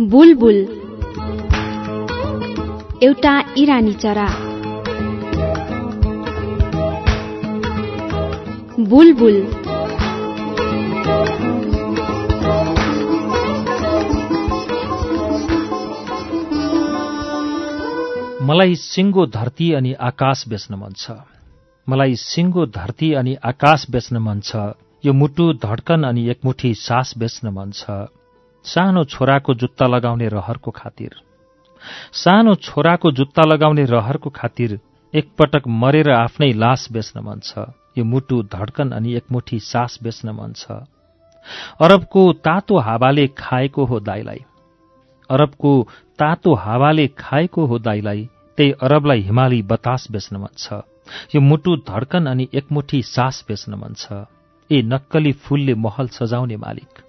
बुलबुल। एउटा इरानी चरा। बुलबुल। मलाई सिङ्गो धरती अनि आकाश बेच्न मन छ। मलाई सिङ्गो धरती अनि आकाश बेच्न मन छ। यो मुटु धड्कन अनि एकमुठी सास बेच्न मन छ। सानो छोराको जुत्ता लगाउने रहरको खातिर। सानो छोराको जुत्ता लगाउने रहरको खातिर एकपटक मरेर आफ्नै लास बेच्न मन छ। यो मुटु धड्कन अनि एकमुठी सास बेच्न मन छ। अरबको तातो हावाले खाएको हो दाईलाई। अरबको तातो हावाले खाएको हो दाईलाई त्यही अरबलाई हिमाली बतास बेच्न मन छ। यो मुटु धड्कन अनि एकमुठी सास बेच्न मन छ। ए नक्कली फूलले महल सजाउने मालिक।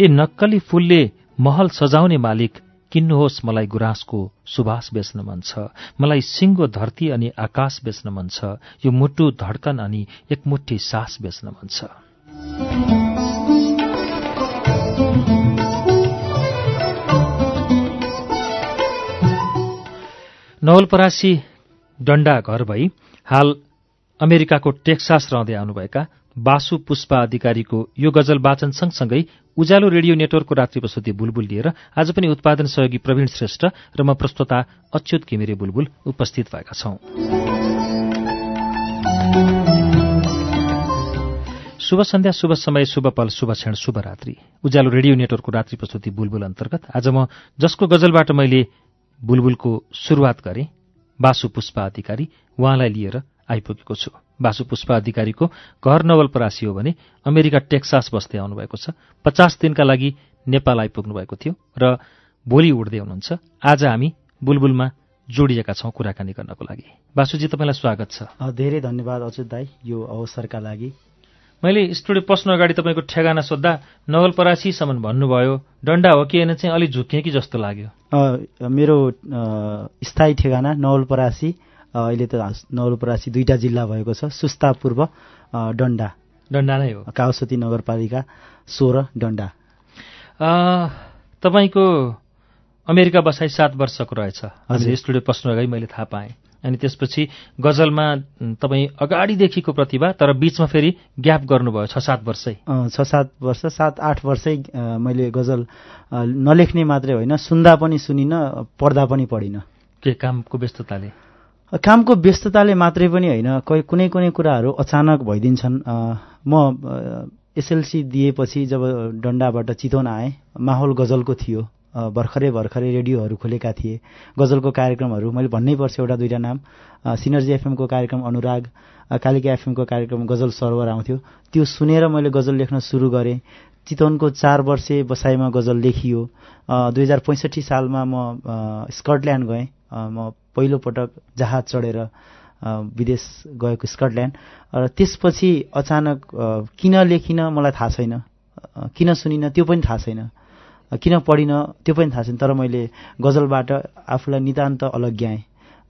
ए नक्कली फूलले महल सजाउने मालिक किन्नुहोस् मलाई गुराँसको सुभाष बेच्न मन छ मलाई सिङ्गो धरती अनि आकाश बेच्न मन छ यो मुटु धड्कन अनि एकमुठी सास बेच्न मन छ। नवलपरासी डण्डा घर भई हाल अमेरिकाको टेक्सास रहँदै आउनुभएका बासु पुष्पा अधिकारीको यो गजल वाचन सँगसँगै उज्यालो रेडियो नेटवर्कको रात्रि बुलबुल लिएर आज पनि उत्पादन सहयोगी प्रवीण श्रेष्ठ र म प्रस्तोता अच्युत घिमिरे बुलबुल उपस्थित भएका छौं। शुभ सन्ध्या शुभ समय शुभ पल शुभ क्षण शुभ रात्रि। उज्यालो रेडियो नेटवर्कको रात्रि प्रस्तुति बुलबुल अन्तर्गत आज म जसको गजलबाट मैले बुलबुलको सुरुवात गरेँ बासु पुष्पा अधिकारी उहाँलाई लिएर आइपुगेको छु। बासु पुष्पा अधिकारीको घर नवलपरासी हो भने अमेरिका टेक्सास बस्दै आउनुभएको छ। पचास दिनका लागि नेपाल आइपुग्नु भएको थियो र भोलि उड्दै हुनुहुन्छ। आज हामी बुलबुलमा जोडिएका छौँ कुराकानी गर्नको लागि। बासुजी तपाईँलाई स्वागत छ। धेरै धन्यवाद अच्युत दाई यो अवसरका लागि। मैले स्टुडियो पस्नु अगाडि तपाईँको ठेगाना सोद्धा नवलपरासीसम्म भन्नुभयो। डन्डा हो कि होइन चाहिँ अलिक झुक्किएँ कि जस्तो लाग्यो। मेरो स्थायी ठेगाना नवलपरासी। अहिले त नवलपरासी दुईवटा जिल्ला भएको छ सुस्ता पूर्व डन्डा। डन्डा नै हो। कावसती नगरपालिका सोह्र डन्डा। तपाईँको अमेरिका बसाइ सात वर्षको रहेछ। हजुर। स्टुडियो पस्नु अगाडि मैले थाहा पाएँ। अनि त्यसपछि गजलमा तपाईँ अगाडिदेखिको प्रतिभा तर बिचमा फेरि ग्याप गर्नुभयो छ सात वर्षै। छ सात वर्ष सात आठ वर्षै मैले गजल नलेख्ने मात्रै होइन सुन्दा पनि सुनिनँ पढ्दा पनि पढिनँ। के कामको व्यस्तताले? कामको व्यस्तताले मात्रै पनि होइन कोही कुनै कुनै कुराहरू अचानक भइदिन्छन्। म एसएलसी दिएपछि जब डन्डाबाट चितवन आएँ माहौल गजलको थियो। भर्खरै भर्खरै रेडियोहरू खोलेका थिए। गजलको कार्यक्रमहरू मैले भन्नै पर्छ एउटा दुईवटा नाम। सिनर्जी एफएमको कार्यक्रम अनुराग कालिका एफएमको कार्यक्रम गजल सर्भर आउँथ्यो। त्यो सुनेर मैले गजल लेख्न सुरु गरेँ। चितवनको चार वर्षे बसाइमा गजल लेखियो। दुई हजार पैँसठी सालमा म स्कटल्यान्ड गएँ। म पहिलोपटक जहाज चढेर विदेश गएको स्कटल्यान्ड। र त्यसपछि अचानक किन लेखिन मलाई थाहा छैन। किन सुनिनँ त्यो पनि थाहा छैन। किन पढिनँ त्यो पनि थाहा छैन। तर मैले गजलबाट आफूलाई नितान्त अलग्याएँ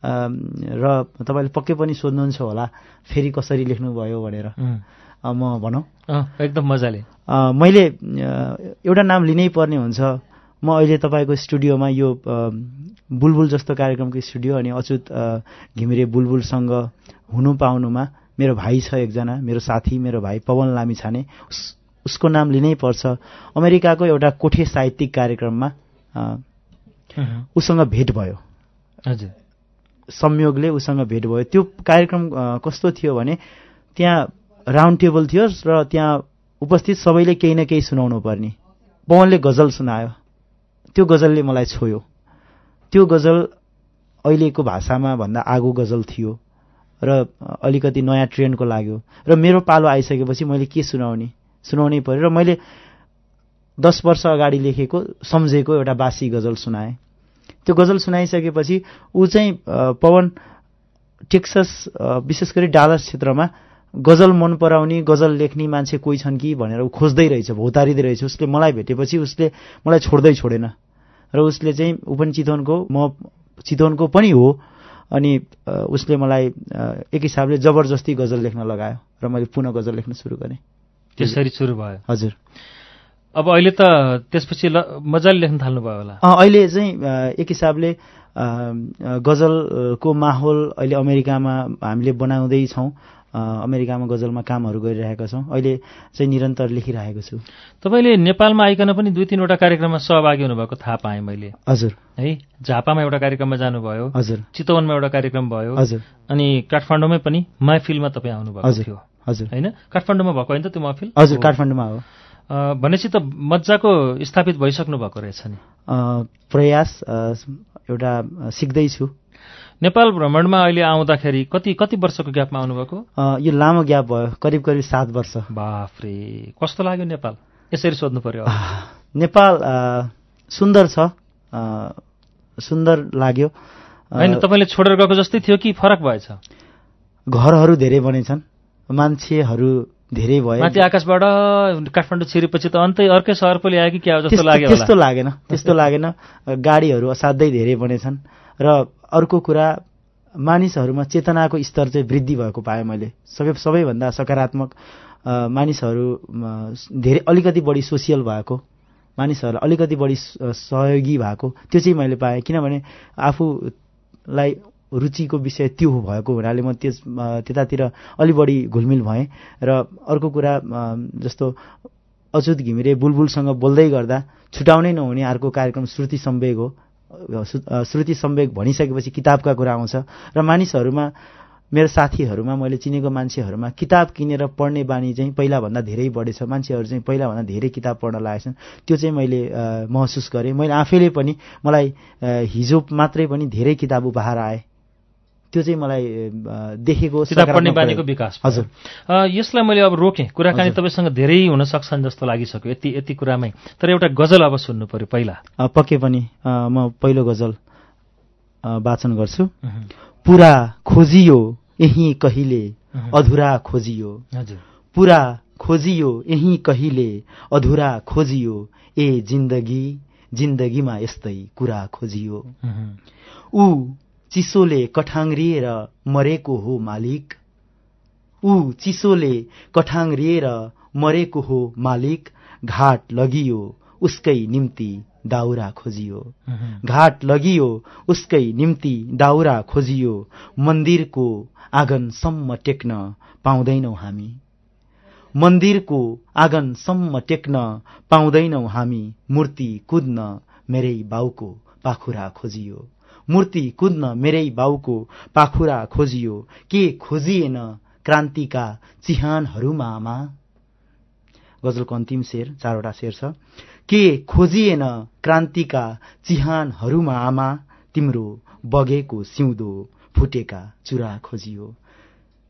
र तपाईँले पक्कै पनि सोध्नुहुन्छ होला फेरि कसरी लेख्नुभयो भनेर। म भनौँ। एकदम मजाले। मैले एउटा नाम लिनै पर्ने हुन्छ। म अहिले तपाईँको स्टुडियोमा यो बुलबुल जस्तो कार्यक्रमको स्टुडियो अनि अच्युत घिमिरे बुलबुलसँग हुनु पाउनुमा मेरो भाइ छ एकजना मेरो साथी मेरो भाइ पवन लामी छाने। उसको नाम लिनै पर्छ। अमेरिकाको एउटा कोठे साहित्यिक कार्यक्रममा उसँग भेट भयो। हजुर। संयोगले उसँग भेट भयो। त्यो कार्यक्रम कस्तो थियो भने त्यहाँ राउन्ड टेबल थियो र त्यहाँ उपस्थित सबैले केही न केही सुनाउनु पर्ने। पवनले गजल सुनायो। त्यो गजलले मलाई छोयो। त्यो गजल अहिलेको भाषामा भन्दा आगो गजल थियो र अलिकति नयाँ ट्रेन्डको लाग्यो र मेरो पालो आइसकेपछि मैले के सुनाउने? सुनाउनै पऱ्यो र मैले दस वर्ष अगाडि लेखेको सम्झेको एउटा बासी गजल सुनाएँ। त्यो गजल सुनाइसकेपछि ऊ चाहिँ पवन टेक्सस विशेष गरी डालस क्षेत्रमा गजल मन पराउने गजल लेख्ने मान्छे कोही छन् कि भनेर ऊ खोज्दै रहेछ भौतारिँदै रहेछ। उसले मलाई भेटेपछि उसले मलाई छोड्दै छोडेन। र उसले चाहिँ ऊ पनि चितवनको म चितवनको पनि हो अनि उसले मलाई एक हिसाबले जबरजस्ती गजल लेख्न लगायो र मैले पुनः गजल लेख्न सुरु गरेँ। त्यसरी सुरु भयो? हजुर। अब अहिले त त्यसपछि ल मजाले लेख्न थाल्नुभयो होला? अहिले चाहिँ एक हिसाबले गजलको माहौल अहिले अमेरिकामा हामीले बनाउँदैछौँ। अमेरिकामा गजलमा कामहरू गरिरहेका छौँ। अहिले चाहिँ निरन्तर लेखिरहेको छु। तपाईँले नेपालमा आइकन पनि दुई तिनवटा कार्यक्रममा सहभागी हुनुभएको थाहा पाएँ मैले। हजुर। है झापामा एउटा कार्यक्रममा जानुभयो। हजुर। चितवनमा एउटा कार्यक्रम भयो। हजुर। अनि काठमाडौँमै पनि महफिलमा तपाईँ आउनुभएको हजुर। थियो। हजुर। होइन? काठमाडौँमा भएको होइन त त्यो महफिल? हजुर। काठमाडौँमा हो। भनेपछि त मजाको स्थापित भइसक्नु भएको रहेछ नि। प्रयास एउटा सिक्दैछु। नेपाल भ्रमणमा अहिले आउँदाखेरि कति कति वर्षको ग्यापमा आउनुभएको? यो लामो ग्याप भयो करिब करिब सात वर्ष। बाफ्रे कस्तो लाग्यो नेपाल? यसरी सोध्नु पर्यो। नेपाल सुन्दर छ। सुन्दर लाग्यो। होइन तपाईँले छोडेर गएको जस्तै थियो कि फरक भएछ? घरहरू धेरै बनेछन् मान्छेहरू धेरै भए। माथि आकाशबाट काठमाडौँ छिरेपछि त अन्तै अर्कै सहर पो ल्यायो कि क्या जस्तो लाग्यो त्यस्तो लागेन त्यस्तो लागेन। गाडीहरू असाध्यै धेरै बनेछन् र अर्को कुरा मानिसहरूमा चेतनाको स्तर चाहिँ वृद्धि भएको पाएँ मैले। सबै सबैभन्दा सकारात्मक मानिसहरू धेरै अलिकति बढी सोसियल भएको मानिसहरू अलिकति बढी सहयोगी भएको त्यो चाहिँ मैले पाएँ। किनभने आफूलाई रुचिको विषय त्यो भएको हुनाले म त्यस त्यतातिर अलि बढी घुलमिल भएँ। र अर्को कुरा जस्तो अच्युत घिमिरे बुलबुलसँग बोल्दै गर्दा छुटाउनै नहुने अर्को कार्यक्रम श्रुति सम्वेग हो। श्रुति सम्वेग भनिसकेपछि किताबका कुरा आउँछ। र मानिसहरूमा मेरो साथीहरूमा मैले चिनेको मान्छेहरूमा किताब किनेर पढ्ने बानी चाहिँ पहिलाभन्दा धेरै बढेछ। मान्छेहरू चाहिँ पहिलाभन्दा धेरै किताब पढ्न लागेछन्। त्यो चाहिँ मैले महसुस गरेँ। मैले आफैले पनि मलाई हिजो मात्रै पनि धेरै किताब उपहार आए। त्यो चाहिँ मलाई देखेको किताब पढ्ने बानीको। विकास। हजुर। यसलाई मैले अब रोकेँ। कुराकानी। तपाईँसँग धेरै हुन सक्छन् जस्तो लागिसक्यो यति यति कुरामै। तर एउटा गजल अब सुन्नु पर्यो पहिला। पक्कै पनि म पहिलो गजल वाचन गर्छु। पुरा खोजियो यही कहिले। अधुरा खोजियो। पुरा खोजियो यही कहिले अधुरा खोजियो। ए जिन्दगी जिन्दगीमा यस्तै कुरा खोजियो। ऊ चिसोले कठाङ्ग्रिएर मरेको हो मालिक। ऊ चिसोले कठाङ्ग्रिएर मरेको हो मालिक। घाट लगियो उसकै निम्ति दाउरा खोजियो। घाट लगियो उसकै निम्ति दाउरा खोजियो। मन्दिरको आँगनसम्म टेक्न पाउँदैनौ हामी। मन्दिरको आँगनसम्म टेक्न पाउँदैनौ हामी। मूर्ति कुद्न मेरै बाउको पाखुरा खोजियो। मूर्ति कुद्न मेरै बाउको पाखुरा खोजियो। के खोजिएन क्रान्तिका चिहानहरूमा आमा गजलको अन्तिम शेर चारवटा शेर छ। के खोजिएन क्रान्तिका चिहानहरूमा आमा तिम्रो बगेको सिउँदो फुटेका चुरा खोजियो।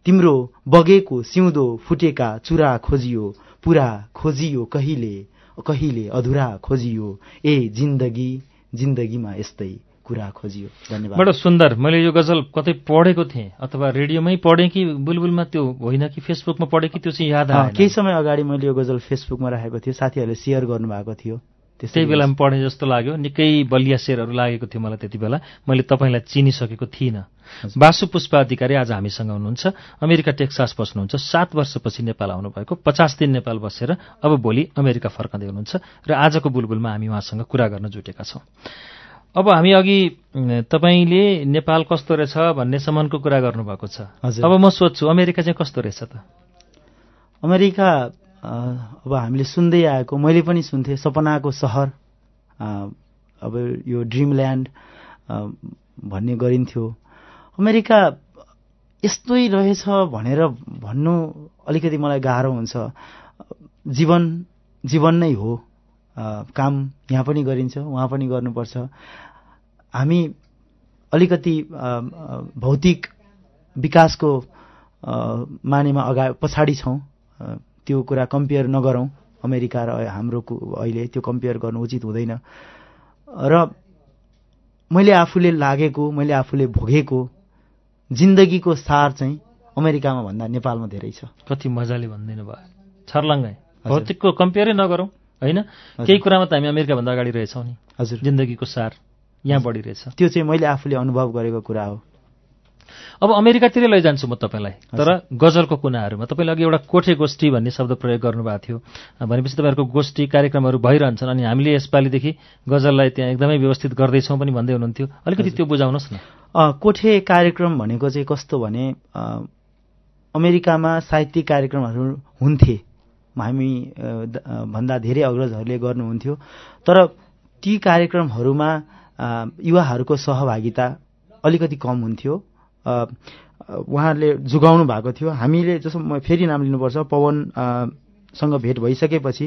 तिम्रो बगेको सिउँदो फुटेका चुरा खोजियो। पुरा खोजियो कहिले? कहिले अधुरा खोजियो। ए जिन्दगी जिन्दगीमा यस्तै कुरा खोजियो। धन्यवाद। बडो सुन्दर। मैले यो गजल कतै पढेको थिएँ अथवा रेडियोमै पढेँ कि बुलबुलमा त्यो होइन कि फेसबुकमा पढेँ कि त्यो चाहिँ याद आएन। केही समय अगाडि मैले यो गजल फेसबुकमा राखेको थियो साथीहरूले सेयर गर्नुभएको थियो। त्यही बेलामा पढेँ जस्तो लाग्यो। निकै बलिया शेरहरू लागेको थियो मलाई त्यति बेला। मैले तपाईँलाई चिनिसकेको थिइनँ। वासु पुष्प अधिकारी आज हामीसँग हुनुहुन्छ। अमेरिका टेक्सास बस्नुहुन्छ। सात वर्षपछि नेपाल आउनुभएको। पचास दिन नेपाल बसेर अब भोलि अमेरिका फर्कँदै हुनुहुन्छ। र आजको बुलबुलमा हामी उहाँसँग कुरा गर्न जुटेका छौँ। अब हामी अघि तपाईँले नेपाल कस्तो रहेछ भन्नेसम्मको कुरा गर्नुभएको छ। हजुर। अब म सोध्छु अमेरिका चाहिँ कस्तो रहेछ त? अमेरिका अब हामीले सुन्दै आएको मैले पनि सुन्थेँ सपनाको सहर अब यो ड्रिमल्यान्ड भन्ने गरिन्थ्यो। अमेरिका यस्तै रहेछ भनेर भन्नु अलिकति मलाई गाह्रो हुन्छ। जीवन जीवन नै हो। काम यहाँ पनि गरिन्छ उहाँ पनि गर्नुपर्छ। हामी अलिकति भौतिक विकासको मानेमा अगा पछाडि छौँ। त्यो कुरा कम्पेयर नगरौँ। अमेरिका र हाम्रो अहिले त्यो कम्पेयर गर्नु उचित हुँदैन। र मैले आफूले लागेको मैले आफूले भोगेको जिन्दगीको सार चाहिँ अमेरिकामा भन्दा नेपालमा धेरै छ। कति मजाले भनिदिनु भयो। छर्लङ्गै। भौतिकको कम्पेयरै नगरौँ। होइन? केही कुरामा त हामी अमेरिकाभन्दा अगाडि रहेछौँ नि। हजुर। जिन्दगीको सार यहाँ बढी रहेछ त्यो चाहिँ मैले आफूले अनुभव गरेको कुरा हो। अब अमेरिकातिरै लैजान्छु म तपाईँलाई। तर गजलको कुनाहरूमा तपाईँले अघि एउटा कोठे गोष्ठी भन्ने शब्द प्रयोग गर्नुभएको थियो। भनेपछि तपाईँहरूको गोष्ठी कार्यक्रमहरू भइरहन्छन् अनि हामीले यसपालिदेखि गजललाई त्यहाँ एकदमै व्यवस्थित गर्दैछौँ पनि भन्दै हुनुहुन्थ्यो। अलिकति त्यो बुझाउनुहोस् न। कोठे कार्यक्रम भनेको चाहिँ कस्तो भने अमेरिकामा साहित्यिक कार्यक्रमहरू हुन्थे। हामी भन्दा धेरै अग्रजहरूले गर्नुहुन्थ्यो। तर ती कार्यक्रमहरूमा युवाहरूको सहभागिता अलिकति कम हुन्थ्यो। उहाँहरूले जुगाउनु भएको थियो। हामीले जस्तो म फेरि नाम लिनुपर्छ पवन अ, सँग भेट भइसकेपछि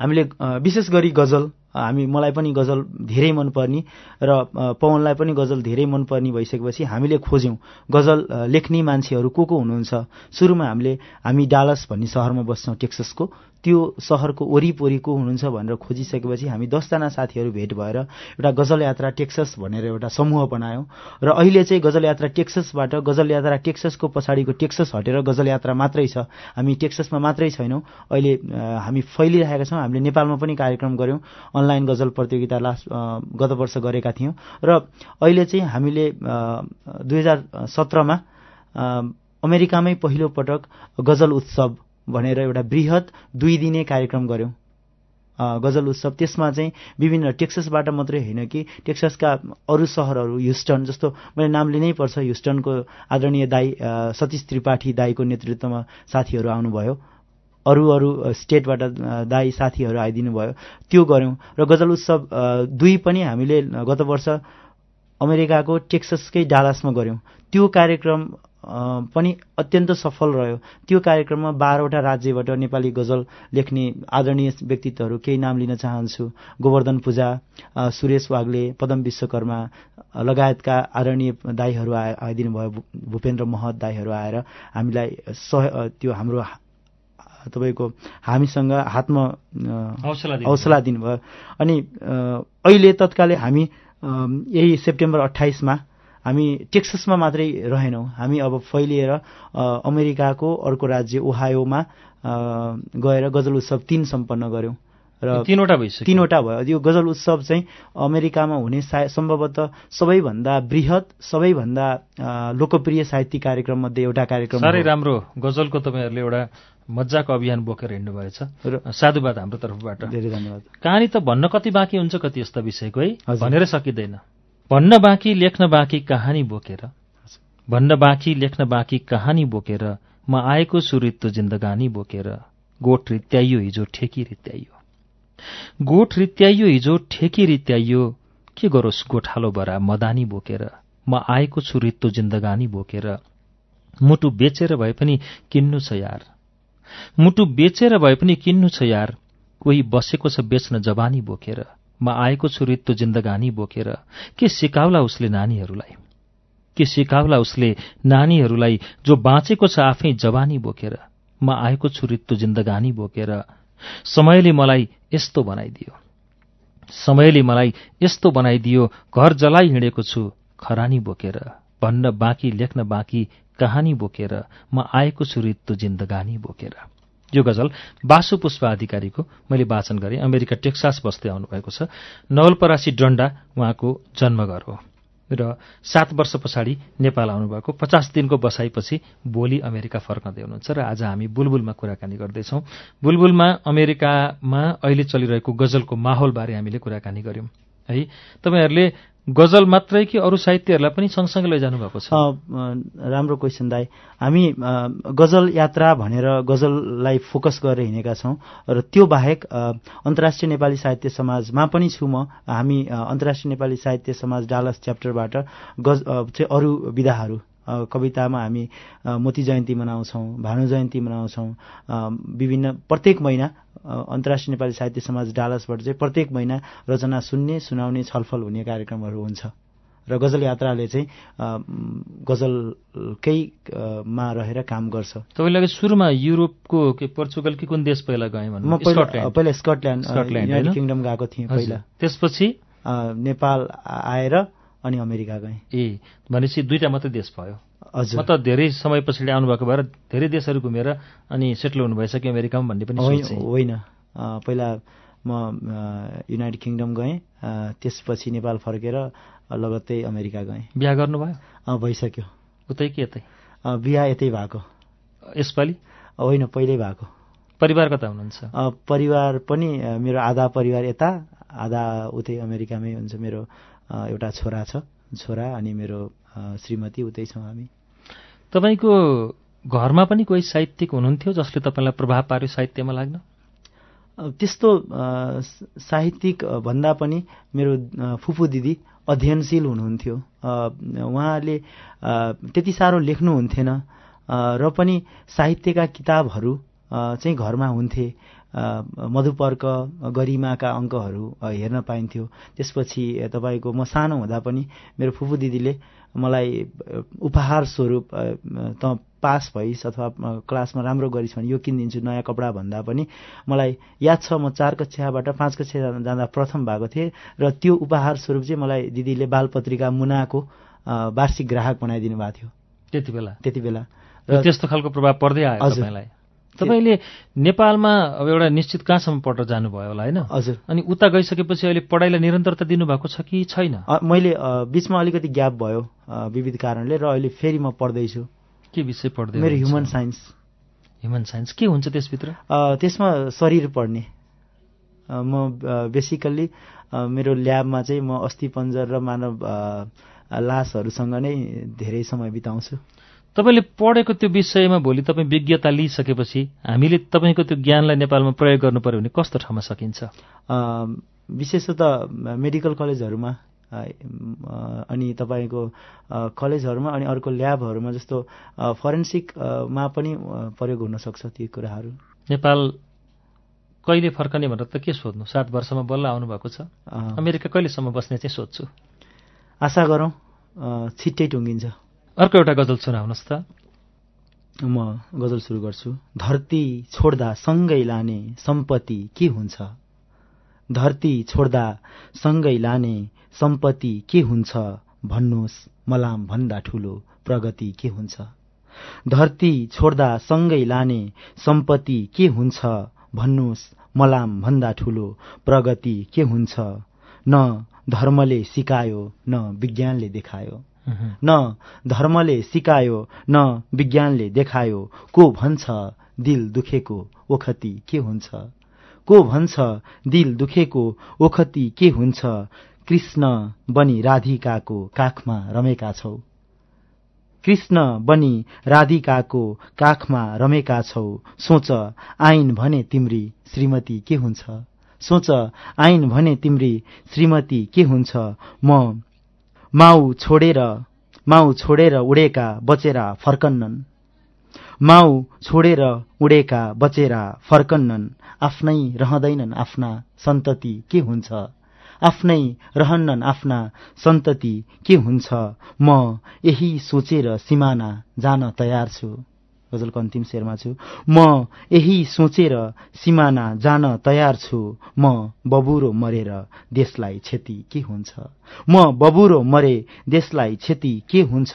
हामीले विशेष गरी गजल हामी मलाई पनि गजल धेरै मनपर्ने र पवनलाई पनि गजल धेरै मनपर्ने भइसकेपछि हामीले खोज्यौँ गजल लेख्ने मान्छेहरू को को हुनुहुन्छ? सुरुमा हामीले हामी डालस भन्ने सहरमा बस्छौँ टेक्ससको त्यो सहरको वरिपरि को हुनुहुन्छ भनेर खोजिसकेपछि हामी दसजना साथीहरू भेट भएर एउटा गजल यात्रा टेक्सस भनेर एउटा समूह बनायौँ। र अहिले चाहिँ गजल यात्रा टेक्ससबाट गजल यात्रा टेक्ससको पछाडिको टेक्सस हटेर गजल यात्रा मात्रै छ। हामी टेक्ससमा मात्रै छैनौँ। अहिले हामी फैलिरहेका छौँ। हामीले नेपालमा पनि कार्यक्रम गऱ्यौँ। अनलाइन गजल प्रतियोगिता लास्ट गत वर्ष गरेका थियौँ। र अहिले चाहिँ हामीले दुई हजार सत्रमा अमेरिकामै पहिलो पटक गजल उत्सव भनेर एउटा बृहत दुई दिने कार्यक्रम गऱ्यौँ गजल उत्सव। त्यसमा चाहिँ विभिन्न टेक्ससबाट मात्रै होइन कि टेक्ससका अरू सहरहरू ह्युस्टन जस्तो मैले नाम लिनै पर्छ ह्युस्टनको आदरणीय दाई सतीश त्रिपाठी दाईको नेतृत्वमा साथीहरू आउनुभयो। अरू अरू स्टेटबाट दाई साथीहरू आइदिनु भयो। त्यो गऱ्यौँ। र गजल उत्सव दुई पनि हामीले गत वर्ष अमेरिकाको टेक्ससकै डालासमा गऱ्यौँ। त्यो कार्यक्रम पनि अत्यन्त सफल रह्यो। त्यो कार्यक्रममा बाह्रवटा राज्यबाट नेपाली गजल लेख्ने आदरणीय व्यक्तित्वहरू केही नाम लिन चाहन्छु। गोवर्धन पूजा सुरेश वाग्ले पदम विश्वकर्मा लगायतका आदरणीय दाईहरू आए आइदिनु भयो भूपेन्द्र महत दाईहरू आएर हामीलाई सह त्यो हाम्रो तपाईँको हामीसँग हातमा हौसला दिनु हौसला दिनुभयो। अनि अहिले तत्कालै हामी यही सेप्टेम्बर अठाइसमा हामी टेक्ससमा मात्रै रहेनौँ। हामी अब फैलिएर अमेरिकाको अर्को राज्य ओहायोमा गएर गजल उत्सव तिन सम्पन्न गऱ्यौँ। र तिनवटा भइसक्यो। तिनवटा भयो। यो गजल उत्सव चाहिँ अमेरिकामा हुने साय सम्भवतः सबैभन्दा बृहत सबैभन्दा लोकप्रिय साहित्यिक कार्यक्रम मध्ये एउटा कार्यक्रम साह्रै। राम्रो गजलको तपाईँहरूले एउटा मजाको अभियान बोकेर हिँड्नुभएछ। र- साधुवाद हाम्रो तर्फबाट। धेरै धन्यवाद। कहानी त भन्न कति बाँकी हुन्छ कति यस्ता विषयको है। भनेरै सकिँदैन। भन्न बाँकी लेख्न बाँकी कहानी बोकेर भन्न बाँकी लेख्न बाँकी कहानी बोकेर म आएको छु रित्तो जिन्दगानी बोकेर गोठ रित्याइयो हिजो ठेकी रित्याइयो गोठ रित्याइयो हिजो ठेकी रित्याइयो के गरोस् गोठालो बरा मदानी बोकेर म आएको छु रित्तो जिन्दगानी बोकेर मुटु बेचेर भए पनि किन्नु छ यार। मुटु बेचेर भए पनि किन्नु छ यार कोही बसेको छ बेच्न जवानी बोकेर म आएको छु रित्तो जिन्दगानी बोकेर। के सिकाउला उसले नानीहरूलाई? के सिकाउला उसले नानीहरूलाई जो बाँचेको छ आफै जवानी बोकेर? म आएको छु रित्तो जिन्दगानी बोकेर। समयले मलाई यस्तो बनाइदियो। समयले मलाई यस्तो बनाइदियो घर जलाई हिँडेको छु खरानी बोकेर। भन्न बाँकी लेख्न बाँकी कहानी बोकेर। म आएको छु रित्तो जिन्दगानी बोकेर। यो गजल बासु पुष्प अधिकारीको मैले वाचन गरेँ। अमेरिका टेक्सास बस्दै आउनुभएको छ। नवलपरासी डन्डा उहाँको जन्मघर हो। र सात वर्ष पछाडि नेपाल आउनुभएको। पचास दिनको बसाइपछि भोलि अमेरिका फर्कँदै हुनुहुन्छ र आज हामी बुलबुलमा कुराकानी गर्दैछौँ। बुलबुलमा अमेरिकामा अहिले चलिरहेको गजलको माहौलबारे हामीले कुराकानी गऱ्यौँ है तपाईँहरूले गजल मात्रै कि अरू साहित्यहरूलाई पनि सँगसँगै लैजानु भएको छ राम्रो क्वेसन दाई। हामी गजल यात्रा भनेर गजललाई फोकस गरेर हिँडेका छौँ र त्यो बाहेक अन्तर्राष्ट्रिय नेपाली साहित्य समाजमा पनि छु म। हामी अन्तर्राष्ट्रिय नेपाली साहित्य समाज डालस च्याप्टरबाट गज चाहिँ अरू विधाहरू कवितामा हामी मोती जयन्ती मनाउँछौँ भानु जयन्ती मनाउँछौँ विभिन्न प्रत्येक महिना अन्तर्राष्ट्रिय नेपाली साहित्य समाज डालसबाट चाहिँ प्रत्येक महिना रचना सुन्ने सुनाउने छलफल हुने कार्यक्रमहरू हुन्छ। र गजल यात्राले चाहिँ गजलकै मा रहेर काम गर्छ। तपाईँले अघि सुरुमा युरोपको के पोर्चुगल कि कुन देश पहिला गएँ म पहिला स्कटल्यान्ड। पहिला स्कटल्यान्ड अ, स्कटल्यान्ड, युनाइटेड? किङडम गएको थिएँ। पहिला। त्यसपछि? नेपाल आएर अनि अमेरिका गएँ। ए भनेपछि दुईटा मात्रै देश भयो। म त धेरै समय पछाडि आउनुभएको भएर धेरै देशहरू घुमेर अनि सेटल हुनुभएछ कि अमेरिकामा भन्ने पनि होइन पहिला म युनाइटेड किङडम गएँ त्यसपछि नेपाल फर्केर लगत्तै अमेरिका गएँ। बिहा गर्नुभयो? भइसक्यो। उतै कि यतै? बिहा यतै भएको। यसपालि? होइन पहिल्यै भएको। परिवार कता हुनुहुन्छ? परिवार पनि मेरो आधा परिवार यता आधा उतै अमेरिकामै हुन्छ मेरो एउटा छोरा छ। छोरा अनि मेरो श्रीमती उतै छौँ हामी। तपाईँको घरमा पनि कोही साहित्यिक हुनुहुन्थ्यो जसले तपाईँलाई प्रभाव पार्यो साहित्यमा लाग्न? त्यस्तो साहित्यिक भन्दा पनि मेरो फुपू दिदी अध्ययनशील हुनुहुन्थ्यो। उहाँले त्यति साह्रो लेख्नुहुन्थेन र पनि साहित्यका किताबहरू चाहिँ घरमा हुन्थे। मधुपर्क गरिमाका अङ्कहरू हेर्न पाइन्थ्यो। त्यसपछि तपाईँको म सानो हुँदा पनि मेरो फुपू दिदीले मलाई उपहार स्वरूप त पास भइस् अथवा क्लासमा राम्रो गरिस् भने यो किनिदिन्छु नयाँ कपडा भन्दा पनि मलाई याद छ म चार कक्षाबाट पाँच कक्षा जाँदा- प्रथम भएको थिएँ र त्यो उपहार स्वरूप चाहिँ मलाई दिदीले बाल पत्रिका मुनाको वार्षिक ग्राहक बनाइदिनु भएको थियो। त्यति बेला? त्यति बेला। र त्यस्तो खालको प्रभाव पर्दै आयो हजुर। तपाईँले नेपालमा अब एउटा निश्चित कहाँसम्म पढ्न जानुभयो होला होइन? हजुर। अनि उता गइसकेपछि अहिले पढाइलाई निरन्तरता दिनुभएको छ कि छैन? मैले बिचमा अलिकति ग्याप भयो विविध कारणले र अहिले फेरि म पढ्दैछु। के विषय पढ्दै मेरो? ह्युमन साइन्स ह्युमन साइन्स के हुन्छ त्यसभित्र? त्यसमा शरीर पढ्ने। म बेसिकल्ली मेरो ल्याबमा चाहिँ म अस्थि पञ्जर र मानव लासहरूसँग नै धेरै समय बिताउँछु। तपाईँले पढेको त्यो विषयमा भोलि तपाईँ विज्ञता लिइसकेपछि हामीले तपाईँको त्यो ज्ञानलाई नेपालमा प्रयोग गर्नु पर्यो भने कस्तो ठाउँमा सकिन्छ? विशेषतः मेडिकल कलेजहरूमा अनि तपाईँको कलेजहरूमा अनि अर्को ल्याबहरूमा जस्तो फरेन्सिकमा पनि प्रयोग हुन सक्छ ती कुराहरू। नेपाल कहिले फर्कने भनेर त के सोध्नु? सात वर्षमा बल्ल आउनुभएको छ। अमेरिका कहिलेसम्म बस्ने चाहिँ सोध्छु। आशा गरौँ छिट्टै टुङ्गिन्छ। अर्को एउटा गजल सुनाउनुहोस् त। म गजल सुरु गर्छु। धरती छोड्दा सँगै लाने सम्पत्ति के हुन्छ? धरती छोड्दा सँगै लाने सम्पत्ति के हुन्छ? भन्नुहोस् मलाम भन्दा ठुलो प्रगति के हुन्छ? धरती छोड्दा सँगै लाने सम्पत्ति के हुन्छ? भन्नुहोस् मलाम भन्दा ठुलो प्रगति के हुन्छ? न धर्मले सिकायो न विज्ञानले देखायो। न धर्मले सिकायो न विज्ञानले देखायो को भन्छ दिल दुखेको ओखती के हुन्छ? को भन्छ दिल दुखेको ओखती के हुन्छ? कृष्ण बनी राधिकाको काखमा रमेका छौ। कृष्ण बनी राधिकाको काखमा रमेका छौ। सोच आइन भने तिम्री श्रीमती के हुन्छ? सोच आइन भने तिम्री श्रीमती के हुन्छ? म माउ छोडेर माउ छोडेर उडेका बचेरा फर्कन्नन्। माउ छोडेर उडेका बचेरा फर्कन्नन्। आफ्नै रहँदैनन् आफ्ना सन्तति के हुन्छ? आफ्नै रहन्नन् आफ्ना सन्तति के हुन्छ? म यही सोचेर सिमाना जान तयार छु। गजलको अन्तिम शेरमा छु। म यही सोचेर सिमाना जान तयार छु। म बबुरो मरेर देशलाई क्षति के हुन्छ? म बबुरो मरे देशलाई क्षति के हुन्छ?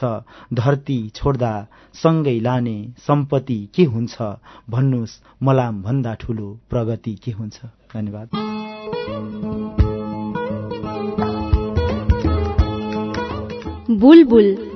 धरती छोड्दा सँगै लाने सम्पत्ति के हुन्छ? भन्नुहोस् मलाम भन्दा ठुलो प्रगति के हुन्छ? धन्यवाद। बुलबुल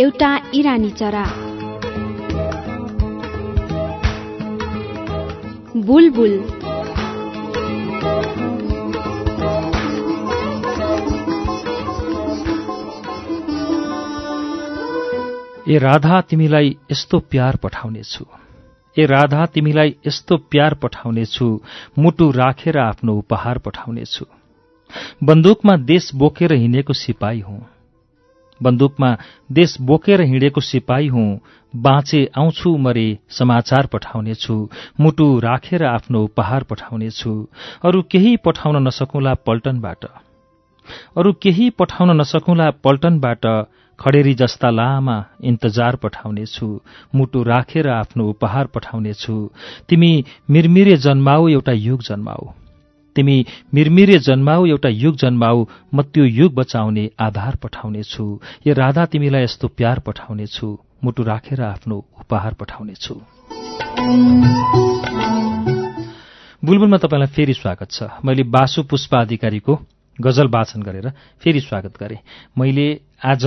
एउटा इरानी चरा। बुलबुल। ए राधा तिमीलाई यस्तो प्यार पठाउनेछु। ए राधा तिमीलाई यस्तो प्यार पठाउनेछु। मुटु राखेर आफ्नो उपहार पठाउनेछु। बन्दुकमा देश बोकेर हिँडेको सिपाही हुँ। बन्दुकमा देश बोकेर हिँडेको सिपाही हुँ। बाँचे आउँछु मरे समाचार पठाउनेछु। मुटु राखेर आफ्नो उपहार पठाउनेछु। अरू केही पठाउन नसकुला पल्टनबाट। अरू केही पठाउन नसकुला पल्टनबाट खडेरी जस्ता लामा इन्तजार पठाउनेछु। मुटु राखेर आफ्नो उपहार पठाउनेछु। तिमी मिरमिरे जन्माऊ एउटा युग जन्माऊ। तिमी मिरमिरे जन्माऊ एउटा युग जन्माऊ म त्यो युग बचाउने आधार पठाउनेछु। यो राधा तिमीलाई यस्तो प्यार पठाउनेछु। मुटु राखेर आफ्नो उपहार पठाउनेछु। बुलबुलमा तपाईँलाई फेरि स्वागत छ। मैले बासु पुष्पा अधिकारीको गजल वाचन गरेर फेरि स्वागत गरेँ। मैले आज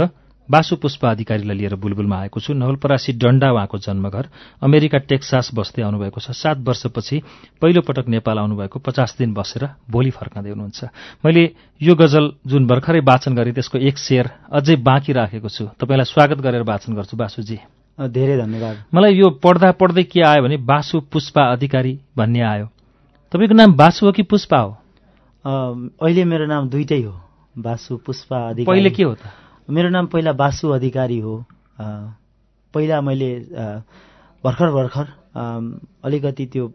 बासु पुष्प अधिकारीलाई लिएर बुलबुलमा आएको छु। नवलपरासी डण्डा उहाँको जन्मघर अमेरिका टेक्सास बस्दै आउनुभएको छ। सात वर्षपछि पहिलो पटक नेपाल आउनुभएको। पचास दिन बसेर भोलि फर्काँदै हुनुहुन्छ। मैले यो गजल जुन भर्खरै वाचन गरेँ त्यसको एक शेयर अझै बाँकी राखेको छु। तपाईँलाई स्वागत गरेर वाचन गर्छु बासुजी। धेरै धन्यवाद। मलाई यो पढ्दा पढ्दै के आयो भने बासु पुष्पा अधिकारी भन्ने आयो। तपाईँको नाम बासु हो कि पुष्पा हो? अहिले मेरो नाम दुइटै हो। बासु पुष्पा अधिकारी। पहिले के हो त? मेरो नाम पहिला बासु अधिकारी हो। पहिला मैले भर्खर भर्खर अलिकति त्यो